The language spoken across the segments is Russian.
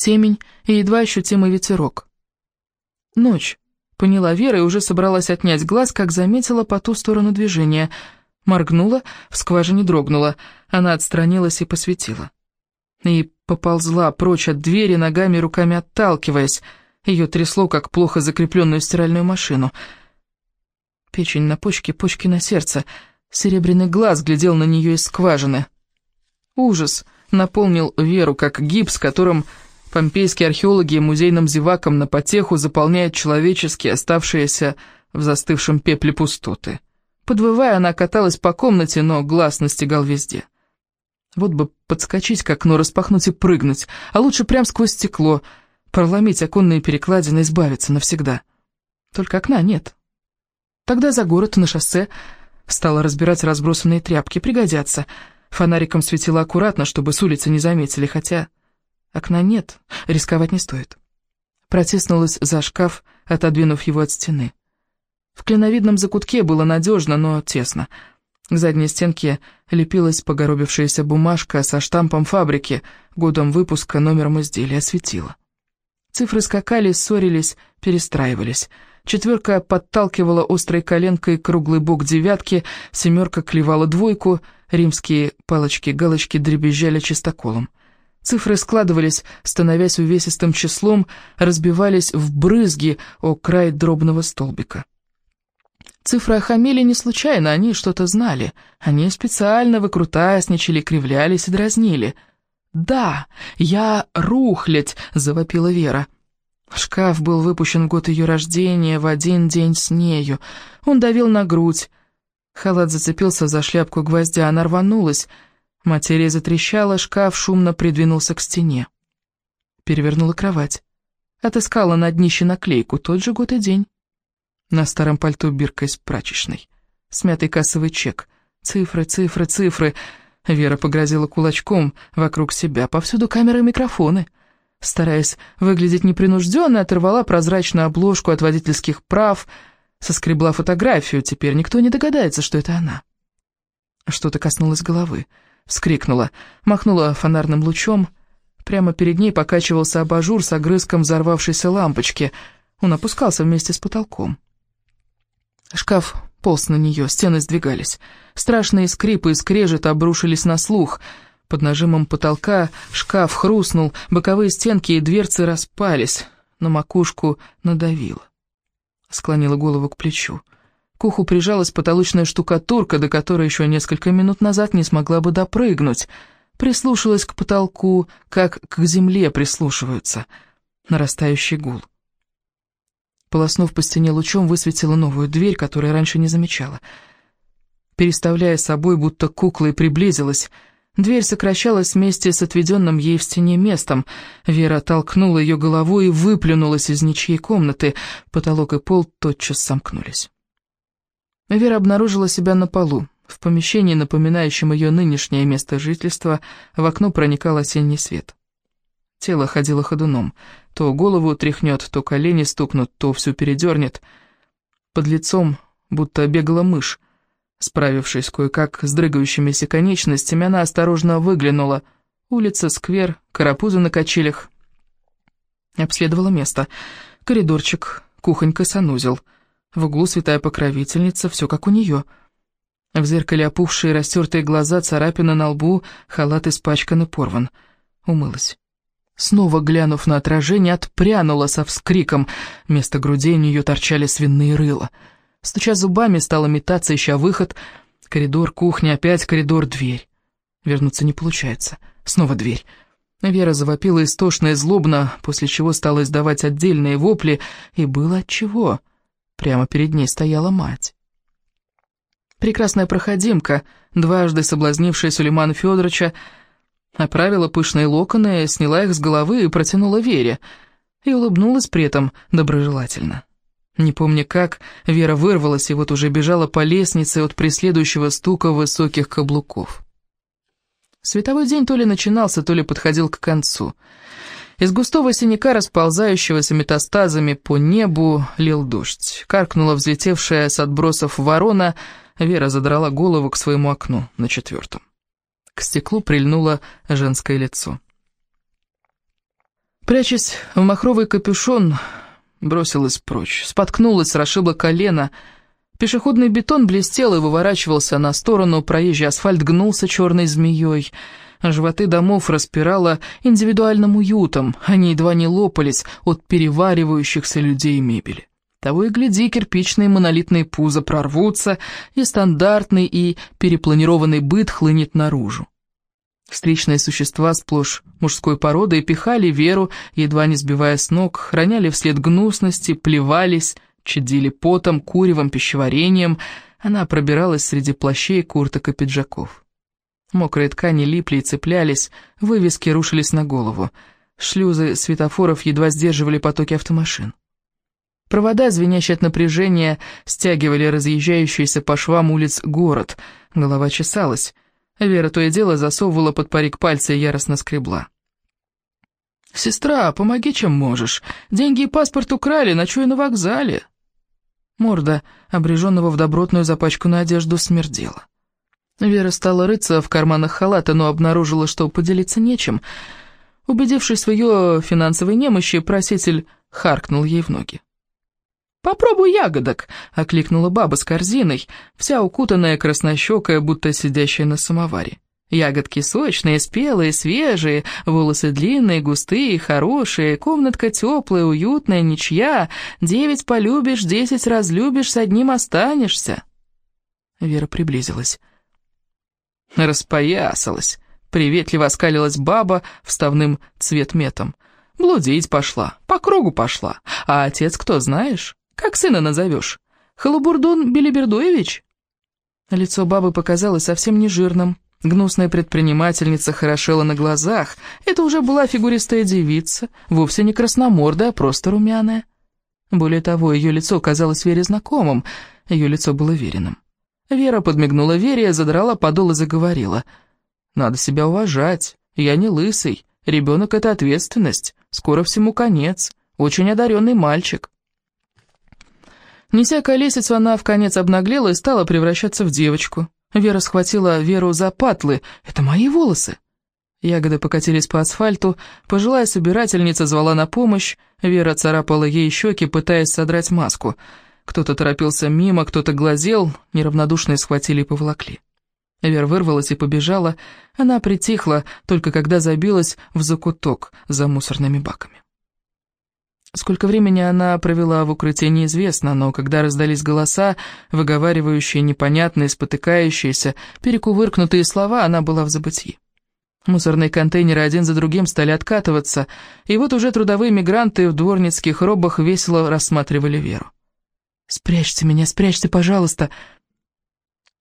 темень и едва ощутимый ветерок. Ночь, поняла Вера и уже собралась отнять глаз, как заметила по ту сторону движения. Моргнула, в скважине дрогнула. Она отстранилась и посветила. И поползла прочь от двери, ногами и руками отталкиваясь. Ее трясло, как плохо закрепленную стиральную машину. Печень на почке, почки на сердце. Серебряный глаз глядел на нее из скважины. Ужас наполнил Веру, как гипс, которым помпейские археологи музейным зевакам на потеху заполняют человеческие, оставшиеся в застывшем пепле пустоты. Подвывая, она каталась по комнате, но глаз настигал везде. Вот бы подскочить к окну, распахнуть и прыгнуть, а лучше прям сквозь стекло, проломить оконные перекладины, избавиться навсегда. Только окна нет. Тогда за город на шоссе стала разбирать разбросанные тряпки, пригодятся — Фонариком светила аккуратно, чтобы с улицы не заметили, хотя окна нет, рисковать не стоит. Протиснулась за шкаф, отодвинув его от стены. В клиновидном закутке было надежно, но тесно. К задней стенке лепилась погоробившаяся бумажка со штампом фабрики, годом выпуска, номером изделия, светила. Цифры скакали, ссорились, перестраивались. Четверка подталкивала острой коленкой круглый бок девятки, семерка клевала двойку — Римские палочки-галочки дребезжали чистоколом. Цифры складывались, становясь увесистым числом, разбивались в брызги о край дробного столбика. Цифры охамели не случайно, они что-то знали. Они специально выкрутасничали, кривлялись и дразнили. «Да, я рухлядь!» — завопила Вера. Шкаф был выпущен в год ее рождения, в один день с нею. Он давил на грудь, Халат зацепился за шляпку гвоздя, она рванулась. Материя затрещала, шкаф шумно придвинулся к стене. Перевернула кровать. Отыскала на днище наклейку, тот же год и день. На старом пальто бирка из прачечной. Смятый кассовый чек. Цифры, цифры, цифры. Вера погрозила кулачком вокруг себя. Повсюду камеры и микрофоны. Стараясь выглядеть непринужденно, оторвала прозрачную обложку от водительских прав — Соскребла фотографию, теперь никто не догадается, что это она. Что-то коснулось головы. Вскрикнула, махнула фонарным лучом. Прямо перед ней покачивался абажур с огрызком взорвавшейся лампочки. Он опускался вместе с потолком. Шкаф полз на нее, стены сдвигались. Страшные скрипы и скрежет обрушились на слух. Под нажимом потолка шкаф хрустнул, боковые стенки и дверцы распались, на макушку надавило склонила голову к плечу. К уху прижалась потолочная штукатурка, до которой еще несколько минут назад не смогла бы допрыгнуть. Прислушалась к потолку, как к земле прислушиваются. Нарастающий гул. Полоснув по стене лучом, высветила новую дверь, которую раньше не замечала. Переставляя собой, будто куклой приблизилась — Дверь сокращалась вместе с отведенным ей в стене местом. Вера толкнула ее головой и выплюнулась из ничьей комнаты. Потолок и пол тотчас сомкнулись. Вера обнаружила себя на полу. В помещении, напоминающем ее нынешнее место жительства, в окно проникал осенний свет. Тело ходило ходуном. То голову тряхнет, то колени стукнут, то всю передернет. Под лицом будто бегала мышь. Справившись кое-как с дрыгающимися конечностями, она осторожно выглянула. Улица, сквер, карапузы на качелях. Обследовала место. Коридорчик, кухонька, санузел. В углу святая покровительница, все как у нее. В зеркале опухшие растертые глаза, царапина на лбу, халат испачкан и порван. Умылась. Снова глянув на отражение, отпрянула со вскриком. Вместо грудей у нее торчали свиные рыла — Стуча зубами, стала метаться, ища выход. Коридор, кухня, опять коридор, дверь. Вернуться не получается. Снова дверь. Вера завопила истошно и злобно, после чего стала издавать отдельные вопли, и было отчего. Прямо перед ней стояла мать. Прекрасная проходимка, дважды соблазнившая Сулеймана Федоровича, оправила пышные локоны, сняла их с головы и протянула Вере, и улыбнулась при этом доброжелательно. Не помня как, Вера вырвалась и вот уже бежала по лестнице от преследующего стука высоких каблуков. Световой день то ли начинался, то ли подходил к концу. Из густого синяка, расползающегося метастазами по небу, лил дождь. Каркнула взлетевшая с отбросов ворона, Вера задрала голову к своему окну на четвертом. К стеклу прильнуло женское лицо. Прячась в махровый капюшон, бросилась прочь, споткнулась, расшибла колено. Пешеходный бетон блестел и выворачивался на сторону, проезжий асфальт гнулся черной змеей. Животы домов распирало индивидуальным уютом, они едва не лопались от переваривающихся людей и мебели. Того и гляди, кирпичные монолитные пузо прорвутся, и стандартный и перепланированный быт хлынет наружу. Встречные существа сплошь мужской породы пихали Веру, едва не сбивая с ног, храняли вслед гнусности, плевались, чадили потом, куревом, пищеварением. Она пробиралась среди плащей, курток и пиджаков. Мокрые ткани липли и цеплялись, вывески рушились на голову. Шлюзы светофоров едва сдерживали потоки автомашин. Провода, звенящие от напряжения, стягивали разъезжающийся по швам улиц город. Голова чесалась. Вера то и дело засовывала под парик пальцы и яростно скребла. «Сестра, помоги, чем можешь. Деньги и паспорт украли, ночую на вокзале». Морда, обреженного в добротную запачканную одежду, смердела. Вера стала рыться в карманах халата, но обнаружила, что поделиться нечем. Убедившись в ее финансовой немощи, проситель харкнул ей в ноги. «Попробуй ягодок!» — окликнула баба с корзиной, вся укутанная краснощекая, будто сидящая на самоваре. Ягодки сочные, спелые, свежие, волосы длинные, густые, хорошие, комнатка теплая, уютная, ничья. Девять полюбишь, десять разлюбишь, с одним останешься. Вера приблизилась. Распоясалась. Приветливо оскалилась баба вставным цветметом. Блудить пошла, по кругу пошла. А отец кто, знаешь? Как сына назовешь? Халубурдун Белибердуевич?» Лицо бабы показалось совсем не жирным. Гнусная предпринимательница хорошела на глазах. Это уже была фигуристая девица, вовсе не красномордая, а просто румяная. Более того, ее лицо казалось Вере знакомым, ее лицо было веренным. Вера подмигнула Вере, задрала подол и заговорила. «Надо себя уважать. Я не лысый. Ребенок — это ответственность. Скоро всему конец. Очень одаренный мальчик. Неся колесицу, она в конец обнаглела и стала превращаться в девочку. Вера схватила Веру за патлы. «Это мои волосы!» Ягоды покатились по асфальту, пожилая собирательница звала на помощь, Вера царапала ей щеки, пытаясь содрать маску. Кто-то торопился мимо, кто-то глазел, неравнодушные схватили и поволокли. Вера вырвалась и побежала, она притихла, только когда забилась в закуток за мусорными баками. Сколько времени она провела в укрытии, неизвестно, но когда раздались голоса, выговаривающие непонятные, спотыкающиеся, перекувыркнутые слова, она была в забытии. Мусорные контейнеры один за другим стали откатываться, и вот уже трудовые мигранты в дворницких робах весело рассматривали Веру. «Спрячьте меня, спрячьте, пожалуйста!»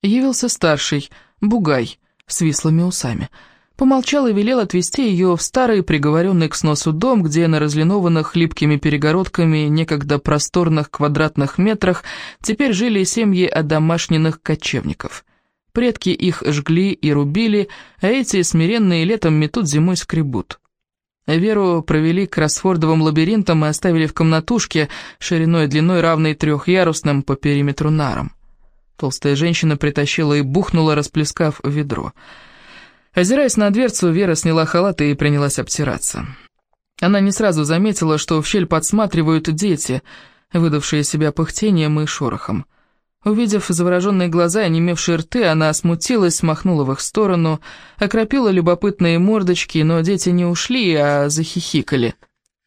Явился старший, бугай, с вислыми усами — Помолчал и велел отвезти ее в старый, приговоренный к сносу дом, где на разлинованных хлипкими перегородками, некогда просторных квадратных метрах, теперь жили семьи одомашненных кочевников. Предки их жгли и рубили, а эти смиренные летом метут, зимой скребут. Веру провели к Росфордовым лабиринтам и оставили в комнатушке, шириной и длиной равной трехъярусным по периметру нарам. Толстая женщина притащила и бухнула, расплескав ведро. Озираясь на дверцу, Вера сняла халат и принялась обтираться. Она не сразу заметила, что в щель подсматривают дети, выдавшие себя пыхтением и шорохом. Увидев завороженные глаза и немевшие рты, она смутилась, махнула в их сторону, окропила любопытные мордочки, но дети не ушли, а захихикали.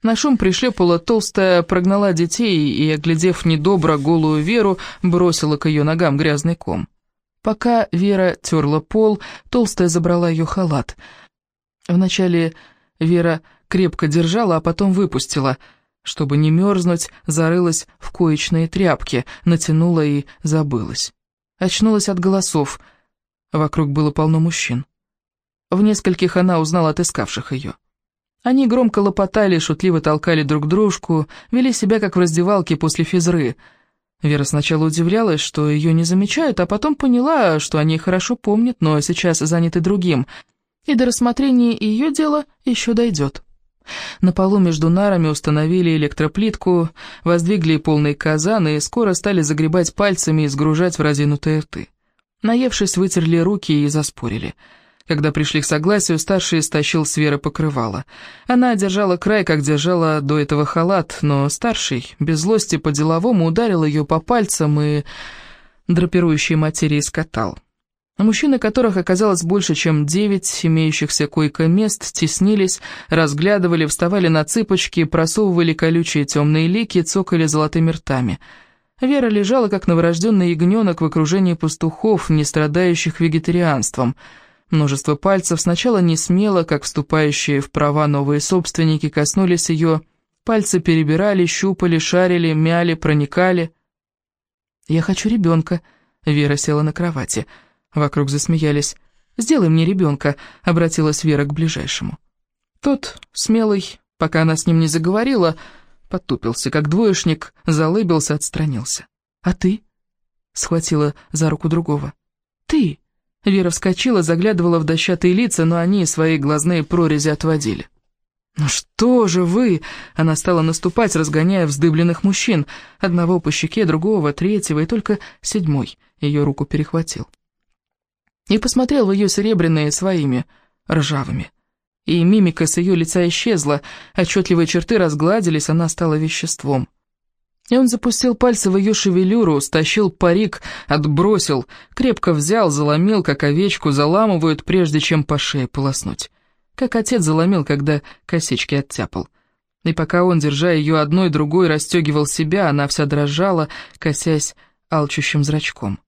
На шум пришлепала толстая, прогнала детей и, оглядев недобро голую Веру, бросила к ее ногам грязный ком. Пока Вера терла пол, толстая забрала ее халат. Вначале Вера крепко держала, а потом выпустила. Чтобы не мерзнуть, зарылась в коечные тряпки, натянула и забылась. Очнулась от голосов. Вокруг было полно мужчин. В нескольких она узнала отыскавших ее. Они громко лопотали, шутливо толкали друг дружку, вели себя как в раздевалке после физры — Вера сначала удивлялась, что ее не замечают, а потом поняла, что они хорошо помнят, но сейчас заняты другим, и до рассмотрения ее дела еще дойдет. На полу между нарами установили электроплитку, воздвигли полный казан и скоро стали загребать пальцами и сгружать в разинутые рты. Наевшись, вытерли руки и заспорили. Когда пришли к согласию, старший стащил с Веры покрывало. Она держала край, как держала до этого халат, но старший, без злости по-деловому, ударил ее по пальцам и драпирующей материи скатал. Мужчины, которых оказалось больше, чем девять имеющихся койко-мест, теснились, разглядывали, вставали на цыпочки, просовывали колючие темные лики, цокали золотыми ртами. Вера лежала, как новорожденный ягненок в окружении пастухов, не страдающих вегетарианством – Множество пальцев сначала не смело, как вступающие в права новые собственники, коснулись ее. Пальцы перебирали, щупали, шарили, мяли, проникали. «Я хочу ребенка», — Вера села на кровати. Вокруг засмеялись. «Сделай мне ребенка», — обратилась Вера к ближайшему. Тот, смелый, пока она с ним не заговорила, потупился, как двоечник, залыбился, отстранился. «А ты?» — схватила за руку другого. «Ты!» Вера вскочила, заглядывала в дощатые лица, но они свои глазные прорези отводили. «Ну что же вы?» Она стала наступать, разгоняя вздыбленных мужчин. Одного по щеке, другого, третьего, и только седьмой ее руку перехватил. И посмотрел в ее серебряные своими, ржавыми. И мимика с ее лица исчезла, отчетливые черты разгладились, она стала веществом. И он запустил пальцы в ее шевелюру, стащил парик, отбросил, крепко взял, заломил, как овечку заламывают, прежде чем по шее полоснуть. Как отец заломил, когда косички оттяпал. И пока он, держа ее одной другой, расстегивал себя, она вся дрожала, косясь алчущим зрачком.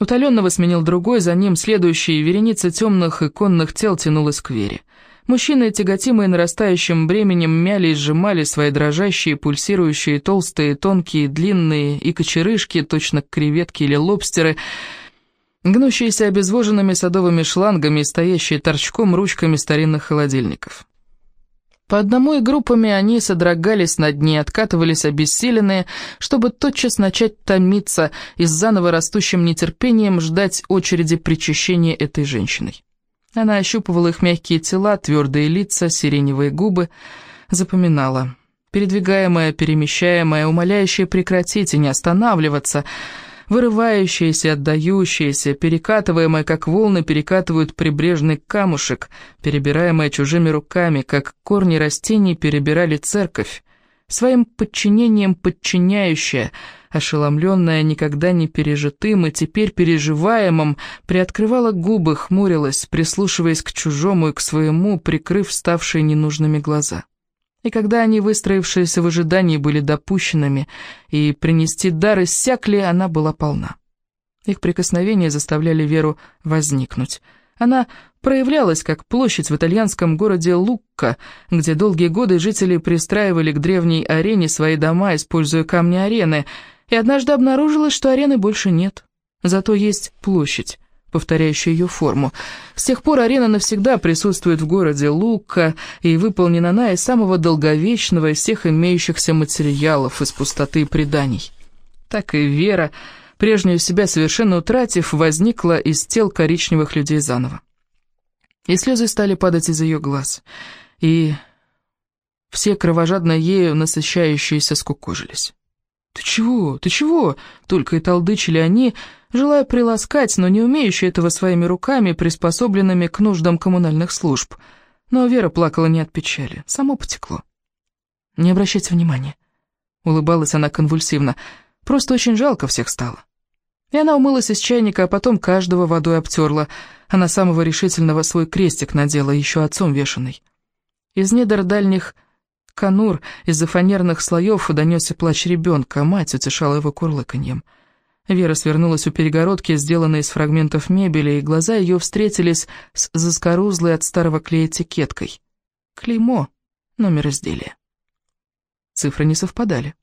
Утоленного сменил другой, за ним следующий, вереница темных иконных тел тянулась к Вере. Мужчины, тяготимые нарастающим бременем, мяли и сжимали свои дрожащие, пульсирующие, толстые, тонкие, длинные и кочерышки, точно креветки или лобстеры, гнущиеся обезвоженными садовыми шлангами и стоящие торчком ручками старинных холодильников. По одному и группами они содрогались на дне, откатывались обессиленные, чтобы тотчас начать томиться и с заново растущим нетерпением ждать очереди причащения этой женщиной. Она ощупывала их мягкие тела, твердые лица, сиреневые губы, запоминала. Передвигаемая, перемещаемая, умоляющая прекратить и не останавливаться, вырывающаяся, отдающаяся, перекатываемая, как волны перекатывают прибрежный камушек, перебираемая чужими руками, как корни растений перебирали церковь, своим подчинением подчиняющая — ошеломленная никогда не пережитым и теперь переживаемым, приоткрывала губы, хмурилась, прислушиваясь к чужому и к своему, прикрыв ставшие ненужными глаза. И когда они, выстроившиеся в ожидании, были допущенными, и принести дар иссякли, она была полна. Их прикосновения заставляли Веру возникнуть. Она проявлялась как площадь в итальянском городе Лукка, где долгие годы жители пристраивали к древней арене свои дома, используя камни арены — и однажды обнаружилось, что арены больше нет. Зато есть площадь, повторяющая ее форму. С тех пор арена навсегда присутствует в городе Лука и выполнена она из самого долговечного из всех имеющихся материалов, из пустоты и преданий. Так и вера, прежнюю себя совершенно утратив, возникла из тел коричневых людей заново. И слезы стали падать из ее глаз, и все кровожадно ею насыщающиеся скукожились. «Ты чего? Ты чего?» Только и толдычили они, желая приласкать, но не умеющие этого своими руками, приспособленными к нуждам коммунальных служб. Но Вера плакала не от печали, само потекло. «Не обращайте внимания», — улыбалась она конвульсивно, — «просто очень жалко всех стало». И она умылась из чайника, а потом каждого водой обтерла, а на самого решительного свой крестик надела, еще отцом вешанный. Из недр дальних Канур из-за фанерных слоев донесся плач ребенка, мать утешала его курлыканьем. Вера свернулась у перегородки, сделанной из фрагментов мебели, и глаза ее встретились с заскорузлой от старого клея этикеткой. Клеймо, номер изделия. Цифры не совпадали.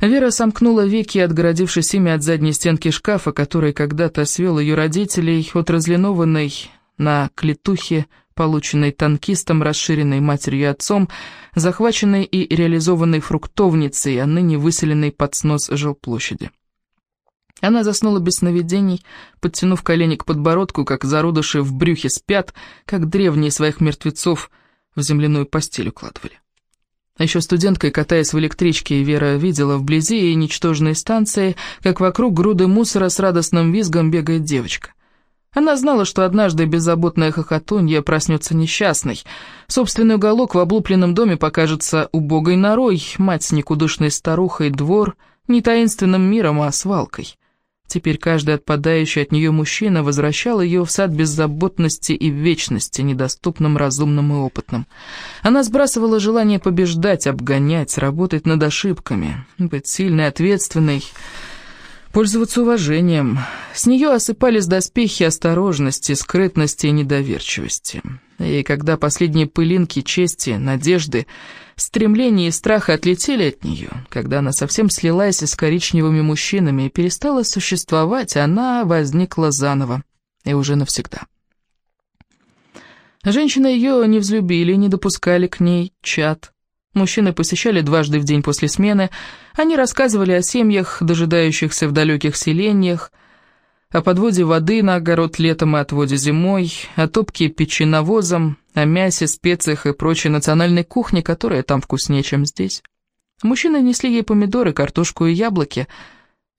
Вера сомкнула веки, отгородившись ими от задней стенки шкафа, который когда-то свел ее родителей от разлинованной на клетухе полученной танкистом, расширенной матерью и отцом, захваченной и реализованной фруктовницей, а ныне выселенной под снос жилплощади. Она заснула без сновидений, подтянув колени к подбородку, как зародыши в брюхе спят, как древние своих мертвецов в земляную постель укладывали. А еще студенткой, катаясь в электричке, Вера видела вблизи и ничтожной станции, как вокруг груды мусора с радостным визгом бегает девочка. Она знала, что однажды беззаботная хохотунья проснется несчастной. Собственный уголок в облупленном доме покажется убогой норой, мать с никудышной старухой, двор не таинственным миром, а свалкой. Теперь каждый отпадающий от нее мужчина возвращал ее в сад беззаботности и вечности, недоступным разумным и опытным. Она сбрасывала желание побеждать, обгонять, работать над ошибками, быть сильной, ответственной, пользоваться уважением. С нее осыпались доспехи осторожности, скрытности и недоверчивости. И когда последние пылинки чести, надежды Стремление и страх отлетели от нее. Когда она совсем слилась с коричневыми мужчинами и перестала существовать, она возникла заново и уже навсегда. Женщины ее не взлюбили, не допускали к ней чат. Мужчины посещали дважды в день после смены. Они рассказывали о семьях, дожидающихся в далеких селениях, о подводе воды на огород летом и отводе зимой, о топке печи навозом, о мясе, специях и прочей национальной кухне, которая там вкуснее, чем здесь. Мужчины несли ей помидоры, картошку и яблоки.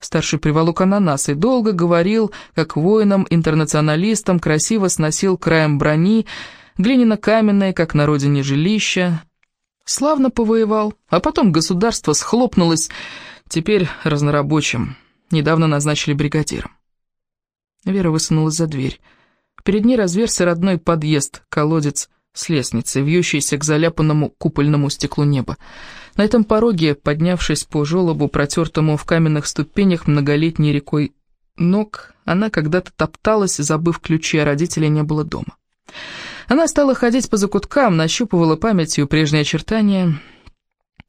Старший приволок ананас и долго говорил, как воинам-интернационалистам красиво сносил краем брони, глиняно-каменное, как на родине жилища. Славно повоевал, а потом государство схлопнулось, теперь разнорабочим. Недавно назначили бригадиром. Вера высунулась за дверь. Перед ней разверся родной подъезд, колодец с лестницей, вьющийся к заляпанному купольному стеклу неба. На этом пороге, поднявшись по желобу, протертому в каменных ступенях многолетней рекой ног, она когда-то топталась, забыв ключи, а родителей не было дома. Она стала ходить по закуткам, нащупывала памятью прежние очертания.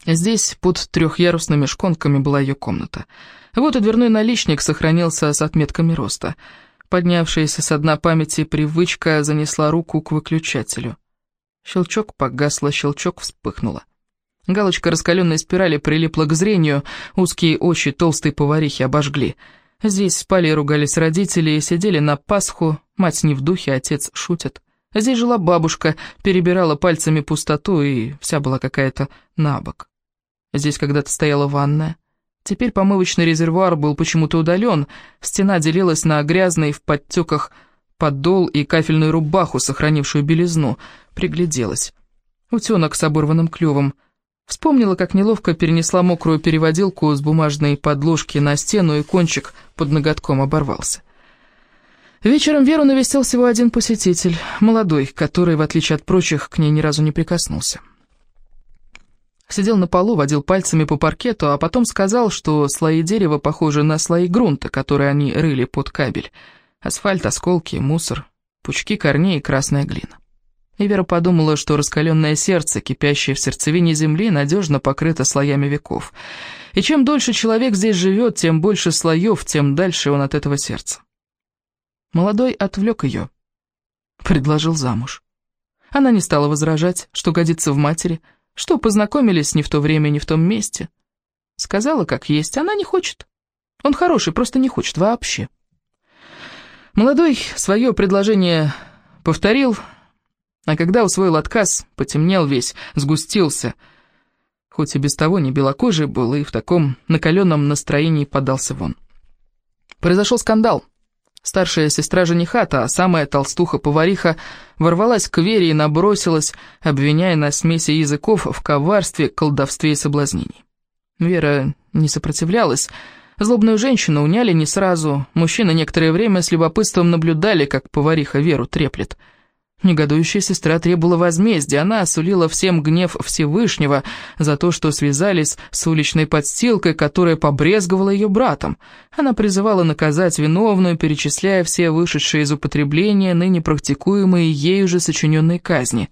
Здесь, под трехъярусными шконками, была ее комната. Вот и дверной наличник сохранился с отметками роста. Поднявшаяся со дна памяти привычка занесла руку к выключателю. Щелчок погасла, щелчок вспыхнула. Галочка раскаленной спирали прилипла к зрению, узкие очи толстой поварихи обожгли. Здесь спали и ругались родители, сидели на Пасху, мать не в духе, отец шутит. Здесь жила бабушка, перебирала пальцами пустоту, и вся была какая-то набок. Здесь когда-то стояла ванная. Теперь помывочный резервуар был почему-то удален, стена делилась на грязный в подтеках подол и кафельную рубаху, сохранившую белизну. Пригляделась. Утенок с оборванным клювом. Вспомнила, как неловко перенесла мокрую переводилку с бумажной подложки на стену, и кончик под ноготком оборвался. Вечером Веру навестил всего один посетитель, молодой, который, в отличие от прочих, к ней ни разу не прикоснулся. Сидел на полу, водил пальцами по паркету, а потом сказал, что слои дерева похожи на слои грунта, которые они рыли под кабель. Асфальт, осколки, мусор, пучки корней и красная глина. И Вера подумала, что раскаленное сердце, кипящее в сердцевине земли, надежно покрыто слоями веков. И чем дольше человек здесь живет, тем больше слоев, тем дальше он от этого сердца. Молодой отвлек ее, предложил замуж. Она не стала возражать, что годится в матери – что познакомились не в то время, не в том месте. Сказала, как есть, она не хочет. Он хороший, просто не хочет вообще. Молодой свое предложение повторил, а когда усвоил отказ, потемнел весь, сгустился, хоть и без того не белокожий был, и в таком накаленном настроении подался вон. Произошел скандал. Старшая сестра жениха, та самая толстуха-повариха, ворвалась к Вере и набросилась, обвиняя на смеси языков в коварстве, колдовстве и соблазнении. Вера не сопротивлялась. Злобную женщину уняли не сразу. Мужчины некоторое время с любопытством наблюдали, как повариха Веру треплет – Негодующая сестра требовала возмездия, она осулила всем гнев Всевышнего за то, что связались с уличной подстилкой, которая побрезговала ее братом. Она призывала наказать виновную, перечисляя все вышедшие из употребления, ныне практикуемые ею же сочиненные казни.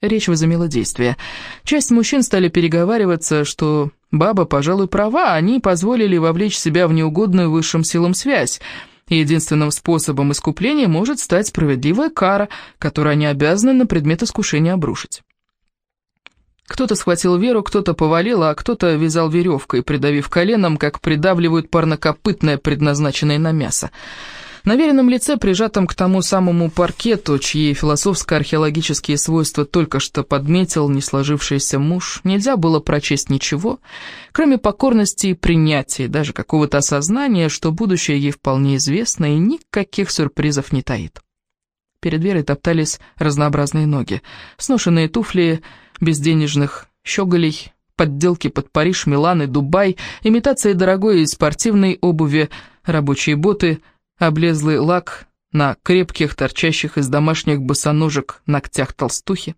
Речь возымела действие. Часть мужчин стали переговариваться, что баба, пожалуй, права, они позволили вовлечь себя в неугодную высшим силам связь, единственным способом искупления может стать справедливая кара, которую они обязаны на предмет искушения обрушить. Кто-то схватил Веру, кто-то повалил, а кто-то вязал веревкой, придавив коленом, как придавливают парнокопытное, предназначенное на мясо. На веренном лице, прижатом к тому самому паркету, чьи философско-археологические свойства только что подметил не сложившийся муж, нельзя было прочесть ничего, кроме покорности и принятия, даже какого-то осознания, что будущее ей вполне известно и никаких сюрпризов не таит. Перед Верой топтались разнообразные ноги, сношенные туфли безденежных щеголей, подделки под Париж, Милан и Дубай, имитации дорогой и спортивной обуви, рабочие боты — облезлый лак на крепких, торчащих из домашних босоножек ногтях толстухи.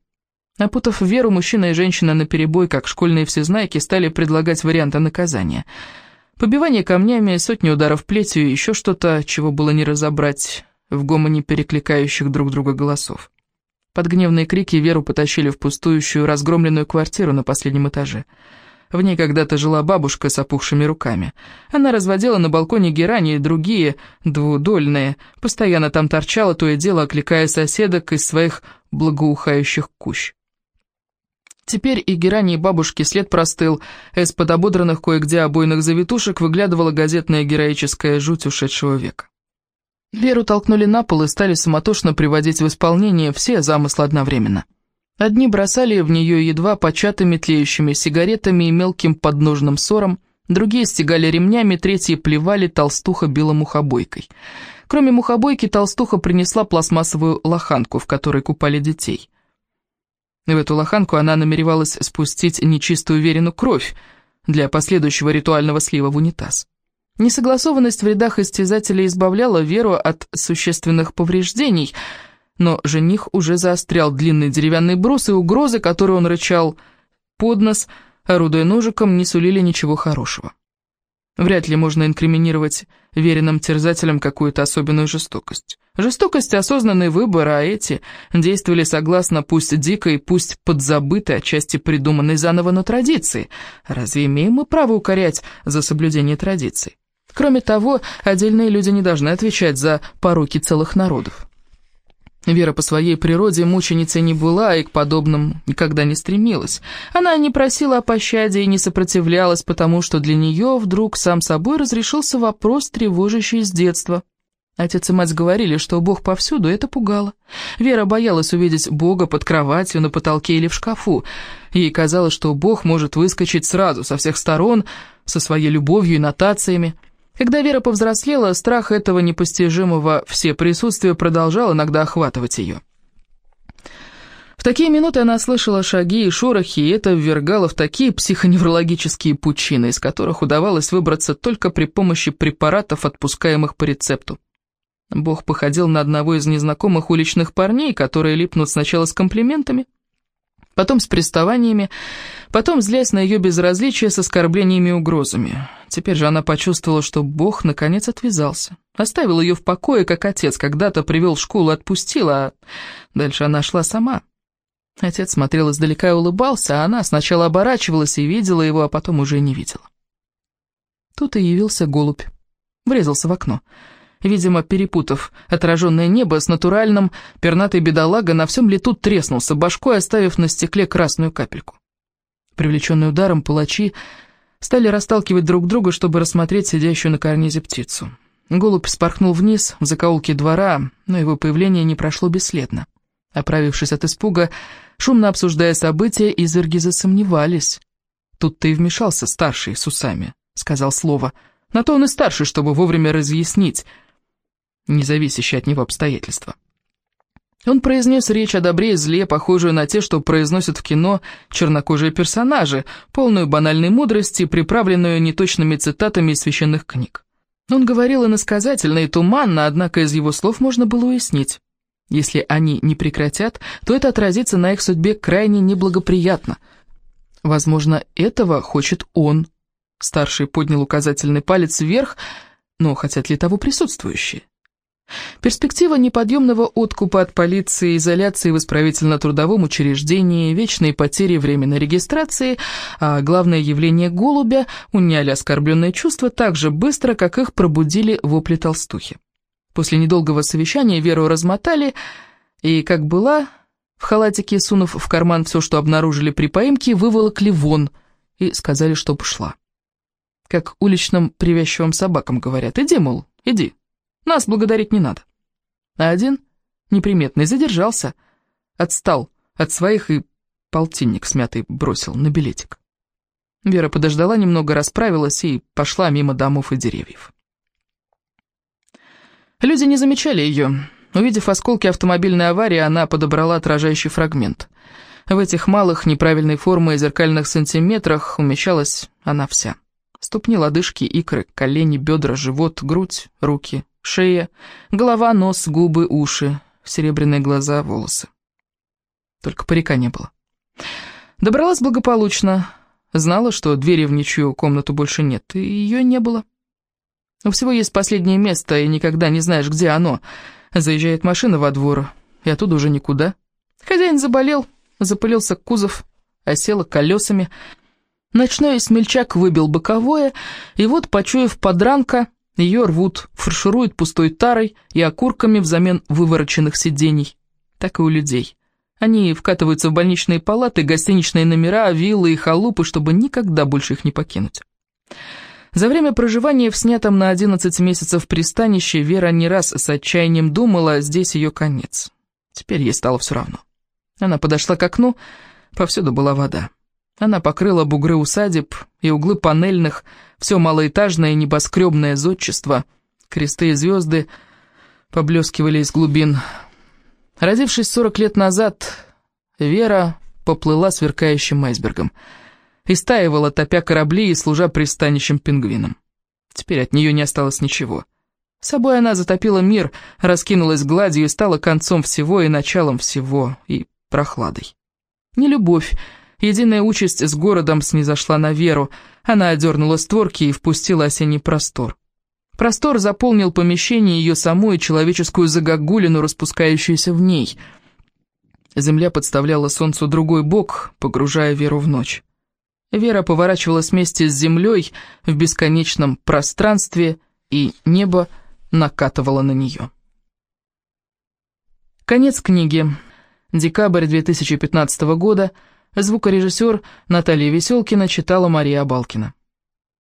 Опутав Веру, мужчина и женщина наперебой, как школьные всезнайки, стали предлагать варианты наказания. Побивание камнями, сотни ударов плетью и еще что-то, чего было не разобрать в гомоне перекликающих друг друга голосов. Под гневные крики Веру потащили в пустующую, разгромленную квартиру на последнем этаже. В ней когда-то жила бабушка с опухшими руками. Она разводила на балконе герани и другие, двудольные, постоянно там торчала, то и дело окликая соседок из своих благоухающих кущ. Теперь и герани и бабушки след простыл, из-под ободранных кое-где обойных завитушек выглядывала газетная героическая жуть ушедшего века. Веру толкнули на пол и стали суматошно приводить в исполнение все замыслы одновременно. Одни бросали в нее едва початыми тлеющими сигаретами и мелким подножным ссором, другие стегали ремнями, третьи плевали толстуха била мухобойкой. Кроме мухобойки, толстуха принесла пластмассовую лоханку, в которой купали детей. В эту лоханку она намеревалась спустить нечистую верину кровь для последующего ритуального слива в унитаз. Несогласованность в рядах истязателей избавляла Веру от существенных повреждений – но жених уже заострял длинный деревянный брус, и угрозы, которые он рычал под нос, орудуя ножиком, не сулили ничего хорошего. Вряд ли можно инкриминировать веренным терзателям какую-то особенную жестокость. Жестокость — осознанный выбор, а эти действовали согласно пусть дикой, пусть подзабытой, отчасти придуманной заново, но традиции. Разве имеем мы право укорять за соблюдение традиций? Кроме того, отдельные люди не должны отвечать за пороки целых народов. Вера по своей природе мученицей не была и к подобным никогда не стремилась. Она не просила о пощаде и не сопротивлялась, потому что для нее вдруг сам собой разрешился вопрос, тревожащий с детства. Отец и мать говорили, что Бог повсюду, это пугало. Вера боялась увидеть Бога под кроватью, на потолке или в шкафу. Ей казалось, что Бог может выскочить сразу, со всех сторон, со своей любовью и нотациями. Когда Вера повзрослела, страх этого непостижимого все присутствия продолжал иногда охватывать ее. В такие минуты она слышала шаги и шорохи, и это ввергало в такие психоневрологические пучины, из которых удавалось выбраться только при помощи препаратов, отпускаемых по рецепту. Бог походил на одного из незнакомых уличных парней, которые липнут сначала с комплиментами, потом с приставаниями, потом злясь на ее безразличие с оскорблениями и угрозами. Теперь же она почувствовала, что Бог наконец отвязался. Оставил ее в покое, как отец когда-то привел в школу отпустил, а дальше она шла сама. Отец смотрел издалека и улыбался, а она сначала оборачивалась и видела его, а потом уже не видела. Тут и явился голубь. Врезался в окно. Видимо, перепутав отраженное небо с натуральным, пернатый бедолага на всем лету треснулся башкой, оставив на стекле красную капельку. Привлеченный ударом, палачи стали расталкивать друг друга, чтобы рассмотреть сидящую на карнизе птицу. Голубь спорхнул вниз, в закоулке двора, но его появление не прошло бесследно. Оправившись от испуга, шумно обсуждая события, изверги засомневались. Тут-то и вмешался старший с усами, сказал слово. На то он и старший, чтобы вовремя разъяснить — независящие от него обстоятельства. Он произнес речь о добре и зле, похожую на те, что произносят в кино чернокожие персонажи, полную банальной мудрости, приправленную неточными цитатами из священных книг. Он говорил иносказательно и туманно, однако из его слов можно было уяснить. Если они не прекратят, то это отразится на их судьбе крайне неблагоприятно. Возможно, этого хочет он. Старший поднял указательный палец вверх, но хотят ли того присутствующие? Перспектива неподъемного откупа от полиции, изоляции в исправительно-трудовом учреждении, вечные потери временной регистрации, а главное явление голубя уняли оскорбленные чувства так же быстро, как их пробудили вопли толстухи. После недолгого совещания Веру размотали, и, как была, в халатике, сунув в карман все, что обнаружили при поимке, выволокли вон и сказали, что пошла. Как уличным привязчивым собакам говорят, иди, мол, иди. Нас благодарить не надо. А один, неприметный, задержался, отстал от своих и полтинник смятый бросил на билетик. Вера подождала немного, расправилась и пошла мимо домов и деревьев. Люди не замечали ее. Увидев осколки автомобильной аварии, она подобрала отражающий фрагмент. В этих малых неправильной формы и зеркальных сантиметрах умещалась она вся. Ступни, лодыжки, икры, колени, бедра, живот, грудь, руки, шея, голова, нос, губы, уши, серебряные глаза, волосы. Только парика не было. Добралась благополучно, знала, что двери в ничью комнату больше нет, и ее не было. У всего есть последнее место, и никогда не знаешь, где оно. Заезжает машина во двор, и оттуда уже никуда. Хозяин заболел, запылился кузов, осела колесами. Ночной смельчак выбил боковое, и вот, почуяв подранка, ее рвут, фаршируют пустой тарой и окурками взамен вывороченных сидений. Так и у людей. Они вкатываются в больничные палаты, гостиничные номера, виллы и халупы, чтобы никогда больше их не покинуть. За время проживания в снятом на 11 месяцев пристанище Вера не раз с отчаянием думала, здесь ее конец. Теперь ей стало все равно. Она подошла к окну, повсюду была вода. Она покрыла бугры усадеб и углы панельных, все малоэтажное небоскребное зодчество, кресты и звезды поблескивали из глубин. Родившись 40 лет назад, Вера поплыла сверкающим айсбергом — истаивала, топя корабли и служа пристанищем пингвинам. Теперь от нее не осталось ничего. С собой она затопила мир, раскинулась гладью и стала концом всего и началом всего, и прохладой. Не любовь, единая участь с городом снизошла на веру, она одернула створки и впустила осенний простор. Простор заполнил помещение ее саму и человеческую загогулину, распускающуюся в ней. Земля подставляла солнцу другой бок, погружая веру в ночь. Вера поворачивалась вместе с землей в бесконечном пространстве, и небо накатывало на нее. Конец книги. Декабрь 2015 года. Звукорежиссер Наталья Веселкина читала Мария Абалкина.